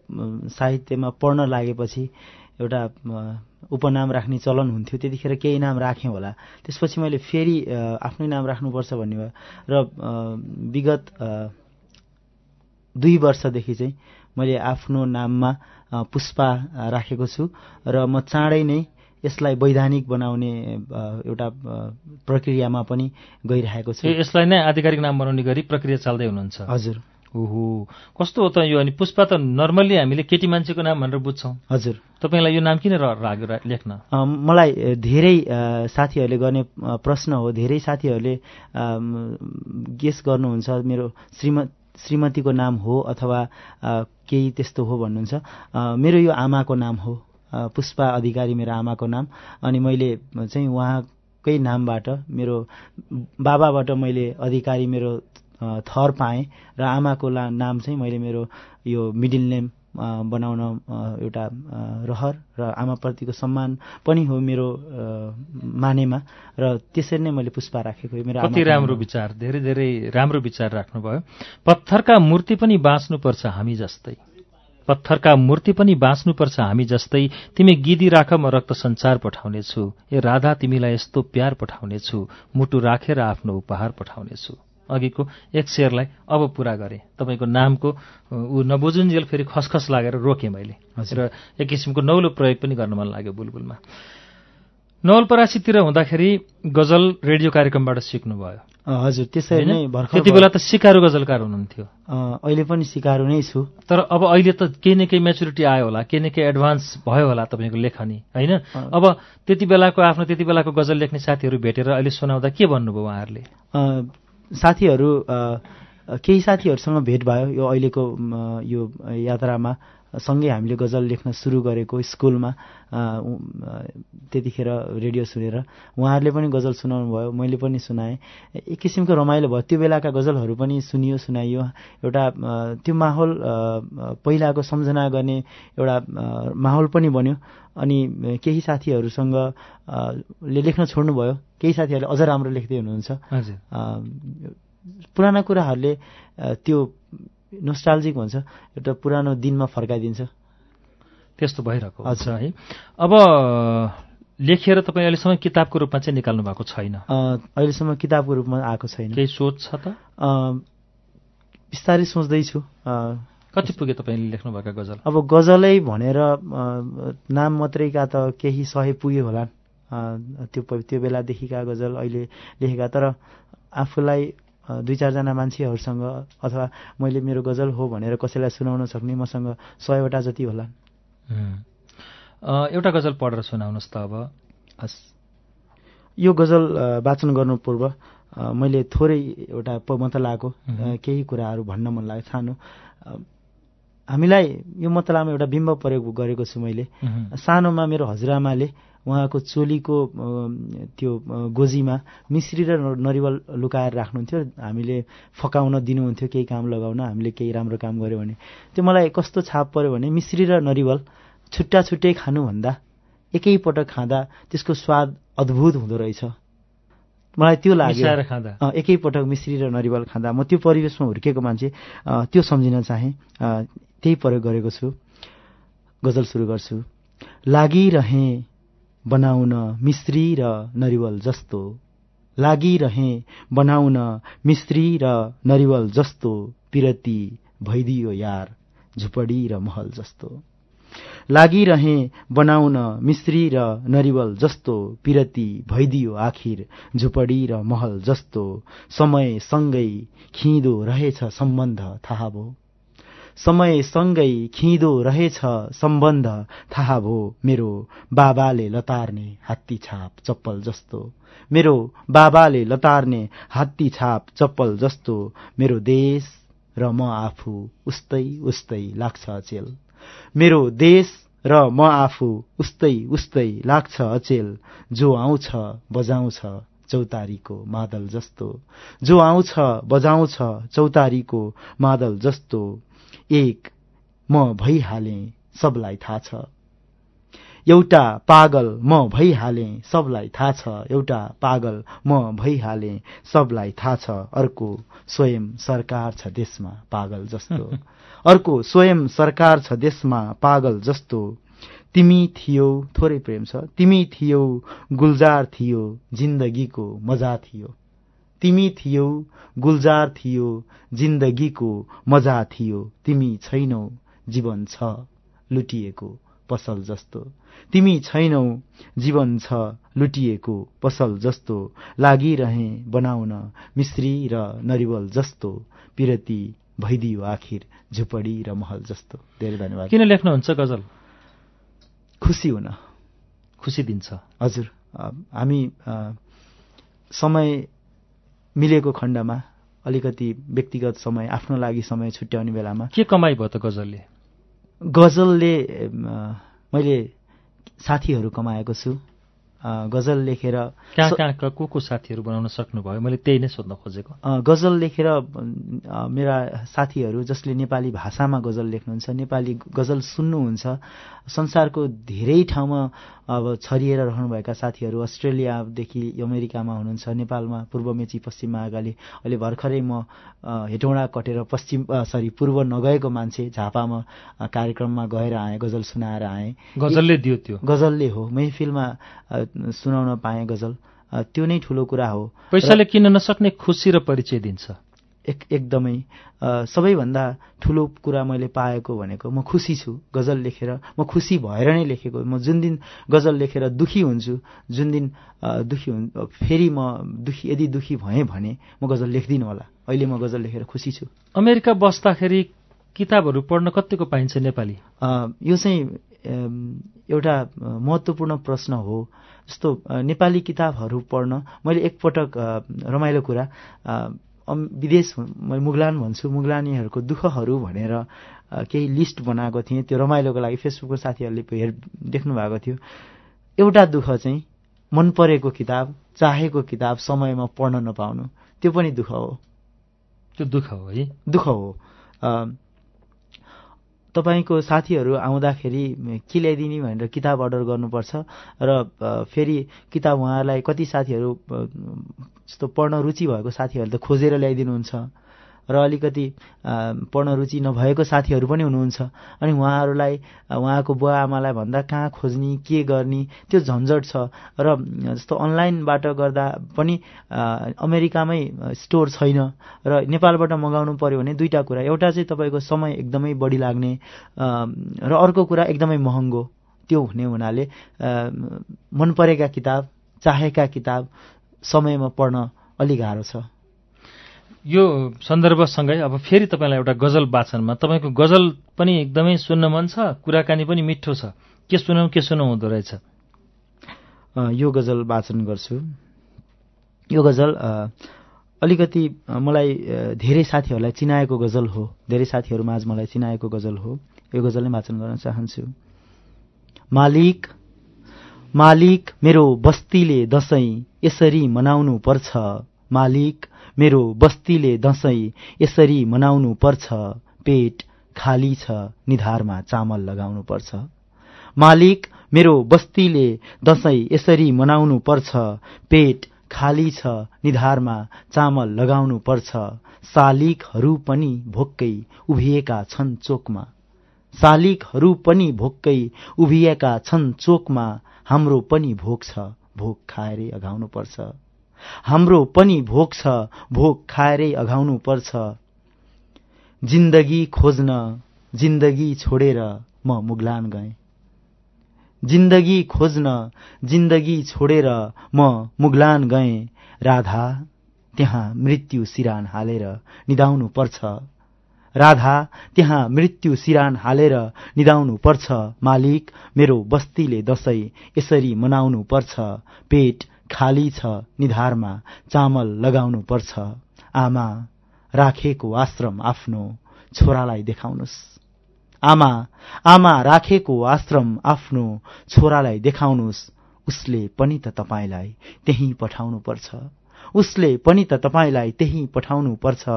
साहित्यमा पढ्न लागेपछि एउटा उपनाम राख्ने चलन हुन्थ्यो। त्यतिखेर केही नाम राखेँ होला। त्यसपछि मैले फेरि आफ्नै नाम राख्नुपर्छ भन्ने भयो। र विगत दुई वर्षदेखि चाहिँ मैले आफ्नो नाममा पुष्पा राखेको छु। र म चाँडै नै यसलाई वैधानिक बनाउने एउटा प्रक्रियामा पनि गइरहेको छु। यसलाई नै आधिकारिक नाम बनाउने गरी प्रक्रिया चाल्दै हुनुहुन्छ। हजुर। ओहो। कस्तो हो त यो? अनि पुष्पा त नर्मल्ली हामीले केटी मान्छेको नाम भनेर बुझ्छौँ। हजुर। तपाईँलाई यो नाम किन लाग्यो लेख्न? मलाई धेरै साथीहरूले गर्ने प्रश्न हो। धेरै साथीहरूले गेस गर्नुहुन्छ मेरो श्रीम श्रीमतीको नाम हो अथवा केही त्यस्तो हो भन्नुहुन्छ। मेरो यो आमाको नाम हो। पुष्पा अधिकारी मेरो आमाको नाम। अनि मैले चाहिँ उहाँकै नामबाट मेरो बाबाबाट मैले अधिकारी मेरो थर पाएँ र आमाको नाम चाहिँ मैले मेरो यो मिडिल नेम बनाउन एउटा रहर र आमाप्रतिको सम्मान पनि हो मेरो मानेमा र त्यसरी नै मैले पुष्पा राखेको मेरो कति राम्रो विचार धेरै धेरै राम्रो विचार राख्नुभयो। पत्थरका मूर्ति पनि बाँच्नुपर्छ हामी जस्तै। पत्थरका मूर्ति पनि बाँच्नुपर्छ हामी जस्तै तिमी गिदी राख म रक्त संचार पठाउनेछु। ए राधा तिमीलाई यस्तो प्यार पठाउनेछु। मुटु राखेर आफ्नो उपहार पठाउनेछु। अघिको एक शेरलाई अब पुरा गरेँ। तपाईँको नामको ऊ नबुझुन्जेल फेरि खसखस लागेर रोकेँ मैले। र एक किसिमको नौलो प्रयोग पनि गर्न मन लाग्यो बुलबुलमा। नवलपरासीतिर हुँदाखेरि गजल रेडियो कार्यक्रमबाट सिक्नुभयो। हजुर त्यसरी नै भर्खर त्यति बेला त सिकारु गजलकार हुनुहुन्थ्यो। अहिले पनि सिकारु नै छु। तर अब अहिले त केही न केही मेच्युरिटी आयो होला केही न केही एडभान्स भयो होला तपाईँको लेखनी होइन? अब त्यति बेलाको आफ्नो त्यति बेलाको गजल लेख्ने साथीहरू भेटेर अहिले सुनाउँदा के भन्नुभयो उहाँहरूले? साथीहरू केही साथीहरूसँग भेट भयो यो अहिलेको यो यात्रामा। सँगै हामीले गजल लेख्न सुरु गरेको स्कुलमा त्यतिखेर रेडियो सुनेर उहाँहरूले पनि गजल सुनाउनु भयो मैले पनि सुनाएँ। एक किसिमको रमाइलो भयो। त्यो बेलाका गजलहरू पनि सुनियो सुनाइयो। एउटा त्यो माहौल पहिलाको सम्झना गर्ने एउटा माहौल पनि बन्यो। अनि केही साथीहरूसँग ले लेख्न छोड्नुभयो केही साथीहरूले अझ राम्रो लेख्दै हुनुहुन्छ। पुराना कुराहरूले त्यो नोस्टाल्जिक हुन्छ एउटा पुरानो दिनमा फर्काइदिन्छ। त्यस्तो भइरहेको हुन्छ है। अब लेखेर तपाईँ अहिलेसम्म किताबको रूपमा चाहिँ निकाल्नु भएको छैन? अहिलेसम्म किताबको रूपमा आएको छैन। केही सोच छ त? बिस्तारै सोच्दैछु। कति पुग्यो तपाईँले लेख्नुभएका गजल? अब गजलै भनेर नाम मात्रैका त केही सय पुग्यो होला। त्यो त्यो बेलादेखिका गजल अहिले लेखेका तर आफूलाई दुई चारजना मान्छेहरूसँग अथवा मैले मेरो गजल हो भनेर कसैलाई सुनाउन सक्ने मसँग सयवटा जति होला। एउटा गजल पढेर सुनाउनुहोस् त अब। हस्। यो गजल वाचन गर्नु पूर्व मैले थोरै एउटा मतलाको केही कुराहरू भन्न मन लाग्यो सानो। हामीलाई यो मतलामा एउटा बिम्ब प्रयोग गरेको छु मैले। सानोमा मेरो हजुरआमाले उहाँको चोलीको त्यो गोजीमा मिश्री र नरिवल लुकाएर राख्नुहुन्थ्यो। हामीले फकाउन दिनुहुन्थ्यो केही काम लगाउन हामीले केही राम्रो काम गऱ्यो भने। त्यो मलाई कस्तो छाप पऱ्यो भने मिश्री र नरिवल छुट्टा छुट्टै खानुभन्दा एकैपटक खाँदा त्यसको स्वाद अद्भुत हुँदो रहेछ। मलाई त्यो लाग्यो। खाँदा। एकैपटक मिश्री र नरिवल खाँदा। म त्यो परिवेशमा हुर्केको मान्छे त्यो सम्झिन चाहेँ। त्यही प्रयोग गरेको छु। गजल सुरु गर्छु। लागिरहे बनाउन मिश्री र नरिवल जस्तो। लागिरहे बनाउन मिश्री र नरिवल जस्तो पिरती भइदियो यार झुपडी र महल जस्तो। लागिरहे बनाउन मिश्री र नरिवल जस्तो पिरती भइदियो आखिर झुपडी र महल जस्तो। समयसँगै खिँदो रहेछ सम्बन्ध थाहा भो समयसँगै खिँदो रहेछ सम्बन्ध थाहा भो मेरो बाबाले लतार्ने हात्ती छाप चप्पल जस्तो। मेरो बाबाले लतार्ने हात्ती छाप चप्पल जस्तो। मेरो देश र म आफू उस्तै उस्तै लाग्छ अचेल। मेरो देश र म आफू उस्तै उस्तै लाग्छ अचेल। जो आउँछ बजाउँछ। चौतारीको मादल जस्तो। जो आउँछ बजाउँछ चौतारीको मादल जस्तो। एक म भइहालेँ सबलाई थाहा छ। एउटा पागल म भइहालेँ सबलाई थाहा छ। एउटा पागल म भइहालेँ सबलाई थाहा छ। अर्को स्वयं सरकार छ देशमा पागल जस्तो। अर्को स्वयं सरकार छ देशमा पागल जस्तो। तिमी थियौ थोरै प्रेम छ। तिमी थियौ गुलजार थियो जिन्दगीको मजा थियो। तिमी थियौ गुलजार थियो जिन्दगीको मजा थियो। तिमी छैनौ जीवन छ लुटिएको पसल जस्तो। तिमी छैनौ जीवन छ लुटिएको पसल जस्तो। लागिरहे बनाउन मिश्री र नरिवल जस्तो। पिरती भइदियो आखिर झुपडी र महल जस्तो। धेरै धन्यवाद। किन लेख्नुहुन्छ गजल? खुसी हुन। खुसी दिन्छ। हजुर। हामी समय मिलेको खण्डमा अलिकति व्यक्तिगत समय आफ्नो लागि समय छुट्याउने बेलामा के कमाइ भयो त गजलले? गजलले मैले साथीहरू कमाएको छु। गजल लेखेर कहाँ स- कहाँ को को साथीहरू बनाउन सक्नुभयो? मैले त्यही नै सोध्न खोजेको। गजल लेखेर मेरा साथीहरू जसले नेपाली भाषामा गजल लेख्नुहुन्छ नेपाली गजल सुन्नुहुन्छ संसारको धेरै ठाउँमा अब छरिएर रहनुभएका साथीहरू अस्ट्रेलियादेखि अमेरिकामा हुनुहुन्छ नेपालमा पूर्व मेची पश्चिम महाकाली अहिले भर्खरै म हेटौँडा कटेर पश्चिम सरी पूर्व नगएको मान्छे झापामा कार्यक्रममा गएर आएँ गजल सुनाएर आएँ। गजलले दियो त्यो। गजलले हो। महफिलमा सुनाउन पाएँ गजल। त्यो नै ठुलो कुरा हो। पैसाले किन्न नसक्ने खुसी र परिचय दिन्छ। एक एकदमै। सबैभन्दा ठुलो कुरा मैले पाएको भनेको म खुसी छु गजल लेखेर म खुसी भएर नै लेखेको। म जुन दिन गजल लेखेर दुखी हुन्छु जुन दिन दुखी हुन् फेरि म दुखी यदि दुखी भएँ भने म गजल लेख्दिनँ होला। अहिले म गजल लेखेर खुसी छु। अमेरिका बस्दाखेरि किताबहरू पढ्न कतिको पाइन्छ नेपाली? यो चाहिँ एउटा महत्त्वपूर्ण प्रश्न हो। जस्तो नेपाली किताबहरू पढ्न मैले एकपटक रमाइलो कुरा विदेश म मुगलान भन्छु मुगलानीहरूको दुःखहरू भनेर केही लिस्ट बनाएको थिएँ। त्यो रमाइलोको लागि फेसबुकको साथीहरूले हेर देख्नु भएको थियो। एउटा दुःख चाहिँ मन परेको किताब चाहेको किताब समयमा पढ्न नपाउनु। त्यो पनि दुःख हो। त्यो दुःख हो है? दुःख हो। तपाईँको साथीहरू आउँदाखेरि के ल्याइदिने भनेर किताब अर्डर गर्नुपर्छ र फेरि किताब उहाँहरूलाई कति साथीहरू जस्तो पढ्न रुचि भएको साथीहरूले त खोजेर ल्याइदिनुहुन्छ। र अलिकति पढ्न रुचि नभएको साथीहरू पनि हुनुहुन्छ। अनि उहाँहरूलाई उहाँको बुवा आमालाई भन्दा कहाँ खोज्ने के गर्ने त्यो झन्झट छ। र जस्तो अनलाइनबाट गर्दा पनि अमेरिकामै स्टोर छैन। र नेपालबाट मगाउनु पर्यो भने दुईवटा कुरा। एउटा चाहिँ तपाईँको समय एकदमै बढी लाग्ने र अर्को कुरा एकदमै महँगो। त्यो हुने हुनाले मन परेका किताब चाहेका किताब समयमा पढ्न अलिक गाह्रो छ। यो सन्दर्भसँगै अब फेरि तपाईँलाई एउटा गजल वाचनमा तपाईँको गजल पनि एकदमै सुन्न मन छ कुराकानी पनि मिठो छ। के सुनौ के सुनौ हुँदो रहेछ? यो गजल वाचन गर्छु। यो गजल अलिकति मलाई धेरै साथीहरूलाई चिनाएको गजल हो। धेरै साथीहरूमाझ मलाई चिनाएको गजल हो। यो गजल नै वाचन गर्न चाहन्छु। मालिक मालिक मेरो बस्तीले दसैँ यसरी मनाउनु पर्छ। मालिक मेरो बस्तीले दसैँ यसरी मनाउनु पर्छ पेट खाली छ निधारमा चामल लगाउनु पर्छ मालिक मेरो बस्तीले दसैँ यसरी मनाउनु पर्छ पेट खाली छ निधारमा चामल लगाउनु पर्छ शालिकहरू पनि भोक्कै उभिएका छन् चोकमा। शालिकहरू पनि भोक्कै उभिएका छन् चोकमा। हाम्रो पनि भोक छ भोक खाएरै अघाउनु पर्छ हाम्रो पनि भोक छ भोक खाएरै अघाउनु पर्छ। जिन्दगी खोज्न जिन्दगी छोडेर म मुगलान गएँ। जिन्दगी खोज्न जिन्दगी छोडेर म मुगलान गएँ। राधा त्यहाँ मृत्यु सिरान हालेर निदाउनु पर्छ। राधा त्यहाँ मृत्यु सिरान हालेर निदाउनु पर्छ। मालिक मेरो बस्तीले दशैं यसरी मनाउनु पर्छ। पेट खाली छ निधारमा चामल लगाउनु पर्छ आमा राखेको आश्रम आफ्नो छोरालाई देखाउनुहोस् आमा आमा राखेको आश्रम आफ्नो छोरालाई देखाउनुहोस् उसले पनि त तपाईँलाई त्यही पठाउनु पर्छ उसले पनि त तपाईँलाई त्यही पठाउनु पर्छ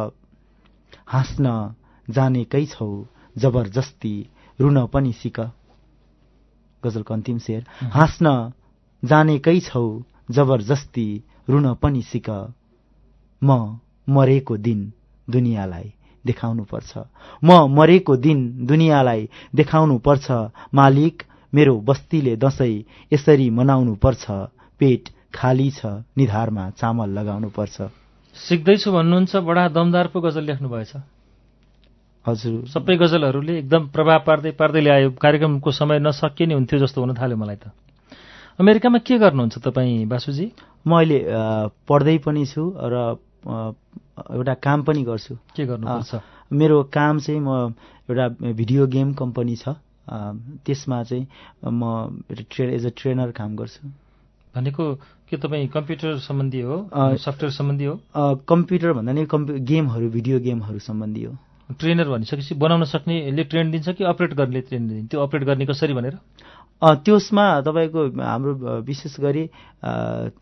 हाँस्न जानेकै छौ जबरजस्ती रुन पनि सिक। गजलको अन्तिम शेर। हाँस्न जानेकै छौ जबरजस्ती रुन पनि सिक। म मरेको दिन दुनियाँलाई देखाउनु पर्छ म मरेको दिन दुनियाँलाई देखाउनु पर्छ मालिक मेरो बस्तीले दशैं यसरी मनाउनु पर्छ पेट खाली छ निधारमा चामल लगाउनु पर्छ सिक्दैछु भन्नुहुन्छ बडा दमदार पो गजल लेख्नु भएछ हजुर। सबै गजलहरूले एकदम प्रभाव पार्दै पार्दै ल्यायो। कार्यक्रमको समय नसकिए नि हुन्थ्यो जस्तो हुन थाल्यो मलाई त। अमेरिकामा के गर्नुहुन्छ तपाईँ बासुजी? म अहिले पढ्दै पनि छु र एउटा काम पनि गर्छु। के गर्नुपर्छ? मेरो काम चाहिँ म एउटा भिडियो गेम कम्पनी छ। त्यसमा चाहिँ म ट्रे एज अ ट्रेनर काम गर्छु। भनेको के तपाईँ कम्प्युटर सम्बन्धी हो? सफ्टवेयर सम्बन्धी हो? कम्प्युटर भन्दा नि कम्प्यु गेमहरू भिडियो गेमहरू सम्बन्धी हो। ट्रेनर भनिसकेपछि बनाउन सक्नेले ट्रेन दिन्छ कि अपरेट गर्नेले ट्रेन दिन्छ? त्यो अपरेट गर्ने कसरी भनेर? त्यसमा तपाईँको हाम्रो विशेष गरी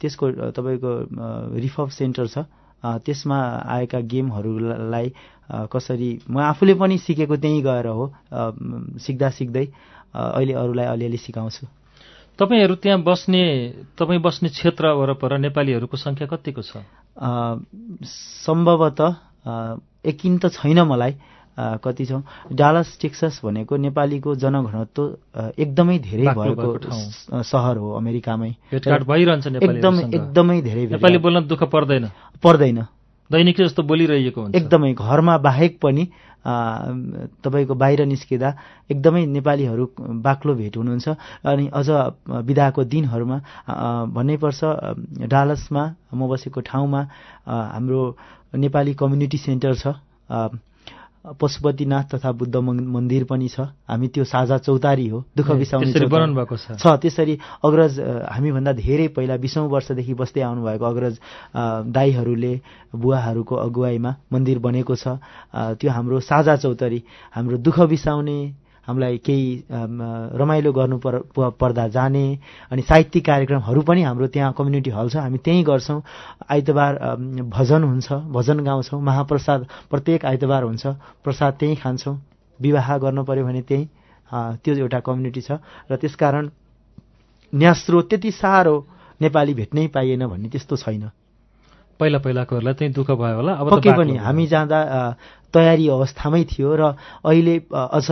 त्यसको तपाईँको रिफअप सेन्टर छ। त्यसमा आएका गेमहरूलाई कसरी म आफूले पनि सिकेको त्यहीँ गएर हो सिक्दा सिक्दै अहिले अरूलाई अलिअलि सिकाउँछु। तपाईँहरू त्यहाँ बस्ने तपाईँ बस्ने क्षेत्र वरपर नेपालीहरूको सङ्ख्या कतिको छ? सम्भवतः यकिन त छैन मलाई। कति छौँ? डालस टेक्सस भनेको नेपालीको जनघनत्व एकदमै धेरै भएको सहर हो अमेरिकामै। एकदमै एकदमै धेरै नेपाली बोल्न दुःख पर्दैन। पर्दैन। दैनिक जस्तो बोलिरहेको हुन्छ। एकदमै घरमा बाहेक पनि तपाईँको बाहिर निस्किँदा एकदमै नेपालीहरू बाक्लो भेट हुनुहुन्छ। अनि अझ बिदाको दिनहरूमा भन्नैपर्छ डालसमा म बसेको ठाउँमा हाम्रो नेपाली कम्युनिटी सेन्टर छ। पशुपतिनाथ तथा बुद्ध मन- मन्दिर पनि छ। हामी त्यो साझा चौतारी हो। दुःख बिसाउने भएको छ। त्यसरी अग्रज हामीभन्दा धेरै पहिला बिसौँ वर्षदेखि बस्दै आउनुभएको अग्रज दाईहरूले बुवाहरूको अगुवाईमा मन्दिर बनेको छ। त्यो हाम्रो साझा चौतरी हाम्रो दुःख बिसाउने हामीलाई केही रमाइलो गर्नु पर पर्दा जाने अनि साहित्यिक कार्यक्रमहरू पनि हाम्रो त्यहाँ कम्युनिटी हल छ। हामी त्यहीँ गर्छौँ। आइतबार भजन हुन्छ भजन गाउँछौँ। महाप्रसाद प्रत्येक आइतबार हुन्छ। प्रसाद त्यहीँ खान्छौँ। विवाह गर्नु पर्यो भने त्यहीँ त्यो एउटा कम्युनिटी छ। र त्यसकारण न्यास्रो त्यति साह्रो नेपाली भेट्नै पाइएन भन्ने त्यस्तो छैन। पहिला पहिलाकोहरूलाई चाहिँ दुःख भयो होला। अब पक्कै पनि। हामी जाँदा तयारी अवस्थामै थियो र अहिले अझ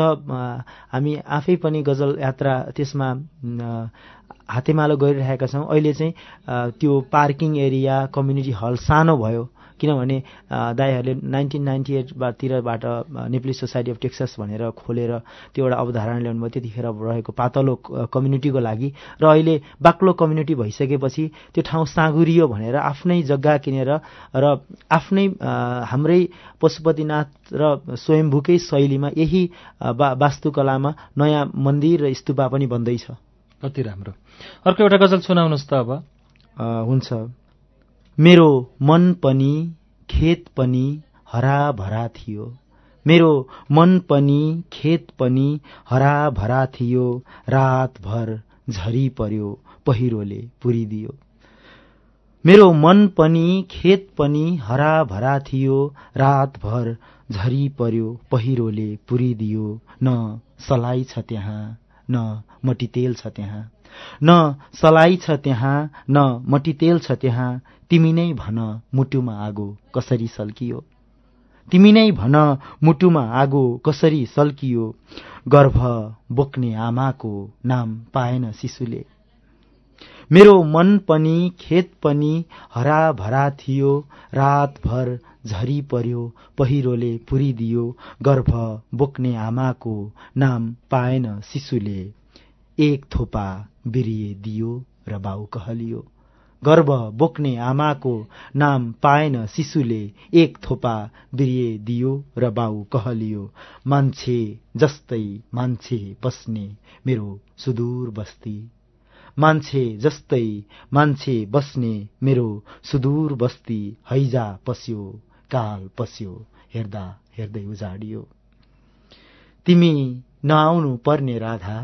हामी आफै पनि गजल यात्रा त्यसमा हातेमालो गरिरहेका छौँ। अहिले चाहिँ त्यो पार्किङ एरिया कम्युनिटी हल सानो भयो। किनभने दाईहरूले नाइन्टिन नाइन्टी एटतिरबाट नेप्ली सोसाइटी अफ टेक्सस भनेर खोलेर त्यो एउटा अवधारणा ल्याउनु भयो त्यतिखेर रहेको पातलो कम्युनिटीको लागि। र अहिले बाक्लो कम्युनिटी भइसकेपछि त्यो ठाउँ साँगुरियो भनेर आफ्नै जग्गा किनेर र आफ्नै हाम्रै पशुपतिनाथ र स्वयम्भूकै शैलीमा यही वास्तुकलामा नयाँ मन्दिर र स्तूपा पनि बन्दैछ। कति राम्रो। अर्को एउटा गजल सुनाउनुहोस् त अब। हुन्छ। मेरो मन पनि खेत पनि हराभरा थियो। मेरो मन पनि खेत पनि हराभरा थियो। रातभर झरी पर्यो पहिरोले पुरिदियो। मेरो मन पनि खेत पनि हराभरा थियो। रातभर झरी पर्यो पहिरोले पुरिदियो। न सलाई छ त्यहाँ न मटितेल छ त्यहाँ। न सलाई छ त्यहाँ न मटितेल छ त्यहाँ तिमी नै भन मुटुमा आगो कसरी सल्कियो। तिमी नै भन मुटुमा आगो कसरी सल्कियो गर्भ बोक्ने आमाको नाम पाएन शिशुले। मेरो मन पनि खेत पनि हराभरा थियो रातभर झरी पर्यो पहिरोले पुरिदियो गर्भ बोक्ने आमाको नाम पाएन शिशुले। एक थोपा बिरिए दियो र बाउ कहलियो गर्भ बोक्ने आमाको नाम पाएन शिशुले एक थोपा बिरिए दियो र बाउ कहलियो मान्छे जस्तै मान्छे बस्ने मेरो सुदूर बस्ती। मान्छे जस्तै मान्छे बस्ने मेरो सुदूर बस्ती हैजा पस्यो काल पस्यो हेर्दा हेर्दै उजाडियो। तिमी नआउनु पर्ने राधा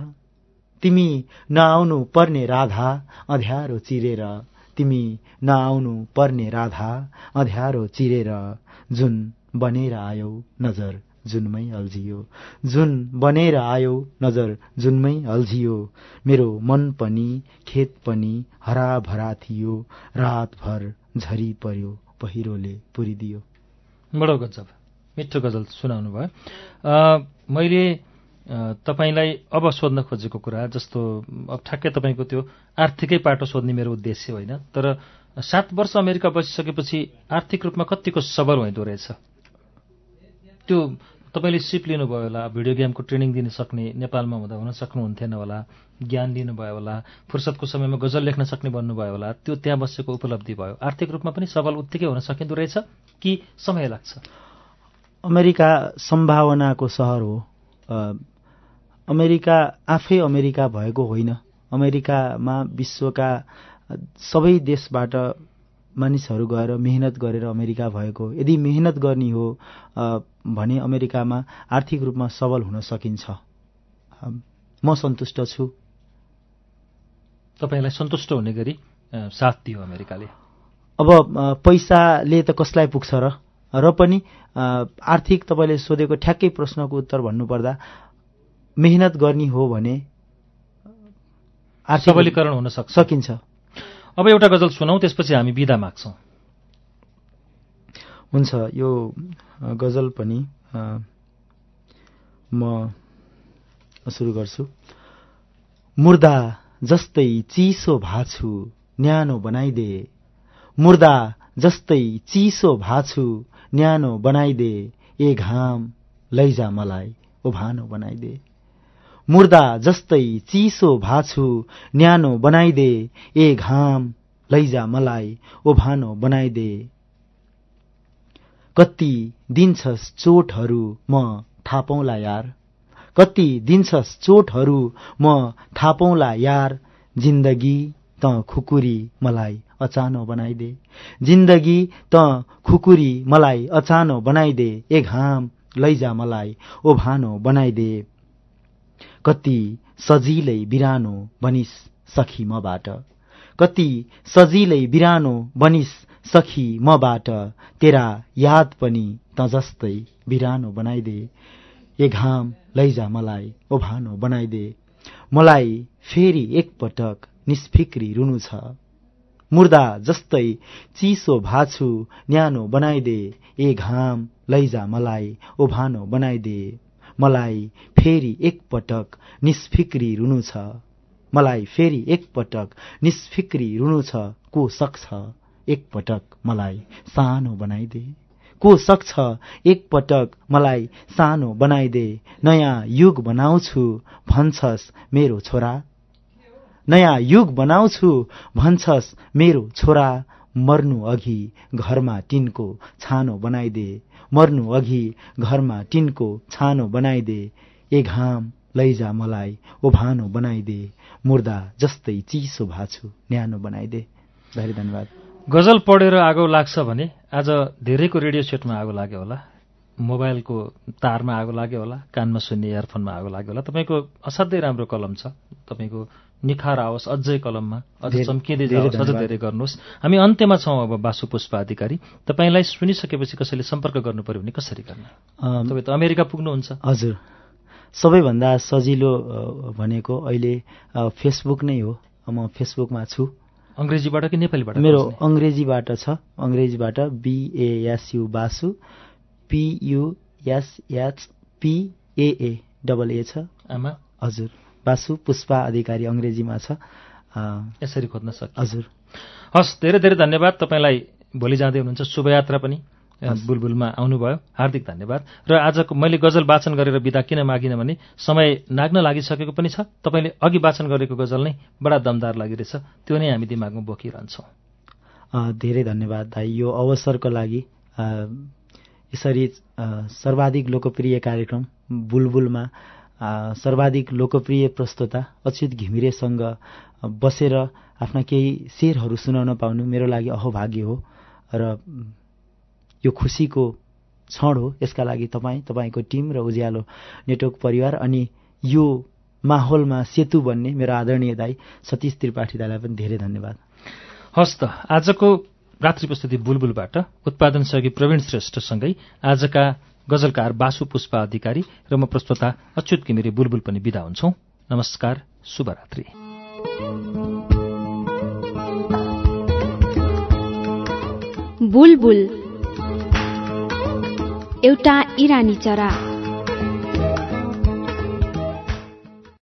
तिमी नआउनु पर्ने राधा अध्यारो चिरेर। तिमी नआउनु पर्ने राधा अध्यारो चिरेर। जुन बनेर आयौ नजर जुनमै अल्झियो। जुन बनेर आयो नजर जुनमै अल्झियो। मेरो मन पनि खेत पनि हराभरा थियो। रातभर झरी पर्यो पहिरोले पुरिदियो। बडो गजब। मिठो गजल सुनाउनु भयो मैले तपाईँलाई अब सोध्न खोजेको कुरा जस्तो अब ठ्याक्कै तपाईँको त्यो आर्थिकै पाटो सोध्ने मेरो उद्देश्य होइन तर सात वर्ष अमेरिका बसिसकेपछि आर्थिक रूपमा कतिको सबल हुँदो रहेछ? त्यो तपाईँले सिप लिनुभयो होला भिडियो गेमको ट्रेनिङ दिन सक्ने नेपालमा हुँदा हुन सक्नुहुन्थेन होला ज्ञान लिनुभयो होला फुर्सदको समयमा गजल लेख्न सक्ने बन्नुभयो होला त्यो त्यहाँ बसेको उपलब्धि भयो। आर्थिक रूपमा पनि सबल उत्तिकै हुन सकिँदो रहेछ? कि समय लाग्छ? अमेरिका सम्भावनाको सहर हो। अमेरिका आफै अमेरिका भएको होइन। अमेरिकामा विश्वका सबै देशबाट मानिसहरू गएर मेहनत गरेर अमेरिका भएको। यदि मेहनत गर्ने हो भने अमेरिकामा आर्थिक रूपमा सबल हुन सकिन्छ। म सन्तुष्ट छु। तपाईँलाई सन्तुष्ट हुने गरी साथ दियो अमेरिकाले। अब पैसाले त कसलाई पुग्छ र? र पनि आर्थिक तपाईँले सोधेको ठ्याक्कै प्रश्नको उत्तर भन्नुपर्दा मेहनत गर्ने हो भने सबलीकरण हुन सक्छ। सकिन्छ। अब एउटा गजल सुनौ त्यसपछि हामी बिदा माग्छौँ। हुन्छ यो गजल पनि म सुरु गर्छु। मुर्दा जस्तै चिसो भाछु न्यानो बनाइदे। मुर्दा जस्तै चिसो भाछु न्यानो बनाइदे। ए घाम लैजा मलाई ओभानो बनाइदे। मुर्दा जस्तै चिसो भाछु न्यानो बनाइदे ए घाम लैजा मलाई ओभानो बनाइदे। कति दिन्छस् चोटहरू म थापौँला यार। कति दिन्छस् चोटहरू म थापौँला यार। जिन्दगी त खुकुरी मलाई अचानो बनाइदे। जिन्दगी त खुकुरी मलाई अचानो बनाइदे। ए घाम लैजा मलाई ओभानो बनाइदे। कति सजिलै बिरानो बनिस सखी मबाट। कति सजिलै बिरानो बनिस सखी मबाट तेरा याद पनि त जस्तै बिरानो बनाइदे। ए घाम लैजा मलाई ओभानो बनाइदे। मलाई फेरि एकपटक निष्फिक्री रुनु छ। मुर्दा जस्तै चिसो भाछु न्यानो बनाइदे। ए घाम लैजा मलाई ओभानो बनाइदे। मलाई फेरि एकपटक निष्फिक्री रुनु छ। मलाई फेरि एकपटक निष्फिक्री रुनु छ। को सक्छ एकपटक मलाई सानो बनाइदे? को सक्छ एकपटक मलाई सानो बनाइदे? नयाँ युग बनाउँछु भन्छस् मेरो छोरा। नयाँ युग बनाउँछु भन्छस् मेरो छोरा। मर्नु अघि घरमा टिनको छानो बनाइदे। मर्नु अघि घरमा टिनको छानो बनाइदे ए घाम लैजा मलाई ओभानो बनाइदे मुर्दा जस्तै चिसो भाछु न्यानो बनाइदे। धेरै धन्यवाद। गजल पढेर आगो लाग्छ भने आज धेरैको रेडियो सेटमा आगो लाग्यो होला मोबाइलको तारमा आगो लाग्यो होला कानमा सुन्ने इयरफोनमा आगो लाग्यो होला। तपाईँको असाध्यै राम्रो कलम छ। तपाईँको निखार आओस् अझै कलममा अझ चम्किँदै जाओस् अझ धेरै गर्नुहोस्। हामी अन्त्यमा छौँ अब बासु पुष्प अधिकारी। तपाईँलाई सुनिसकेपछि कसैले सम्पर्क गर्नु पर्यो भने कसरी गर्ने? तपाईँ त अमेरिका पुग्नुहुन्छ। हजुर। सबैभन्दा सजिलो भनेको अहिले फेसबुक नै हो। म फेसबुकमा छु। अङ्ग्रेजीबाट कि नेपालीबाट मेरो? अङ्ग्रेजीबाट छ। अङ्ग्रेजीबाट बिएएसयु बासु पियुएसएच पिएए डबल ए छ। आमा? हजुर। बासु पुष्पा अधिकारी अङ्ग्रेजीमा छ। यसरी खोज्न सकिन्छ हजुर। हस् धेरै धेरै धन्यवाद तपाईँलाई भोलि जाँदै हुनुहुन्छ। शुभयात्रा पनि बुलबुलमा आउनुभयो। हार्दिक धन्यवाद। र आजको मैले गजल वाचन गरेर बिदा किन मागिनँ भने समय नाग्न लागिसकेको पनि छ। तपाईँले अघि वाचन गरेको गजल नै बडा दमदार लागिरहेछ। त्यो नै हामी दिमागमा बोकिरहन्छौँ। धेरै धन्यवाद दाई। यो अवसरको लागि यसरी सर्वाधिक लोकप्रिय कार्यक्रम बुलबुलमा सर्वाधिक लोकप्रिय प्रस्तोता अच्युत घिमिरेसँग बसेर आफ्ना केही शेरहरू सुनाउन पाउनु मेरो लागि अहोभाग्य हो र यो खुसीको क्षण हो। यसका लागि तपाईँ तपाईँको टिम र उज्यालो नेटवर्क परिवार अनि यो माहौलमा सेतु बन्ने मेरो आदरणीय दाई सतीश त्रिपाठी दाईलाई पनि धेरै धन्यवाद। हस् त आजको रात्रि प्रस्तुति बुलबुलबाट उत्पादन सहयोगी प्रवीण श्रेष्ठसँगै आजका गजलकार बासु पुष्पा अधिकारी र म प्रस्तोता अच्युत घिमिरे बुलबुल पनि बिदा हुन्छौँ। नमस्कार शुभरात्रि। एउटा इरानी चरा।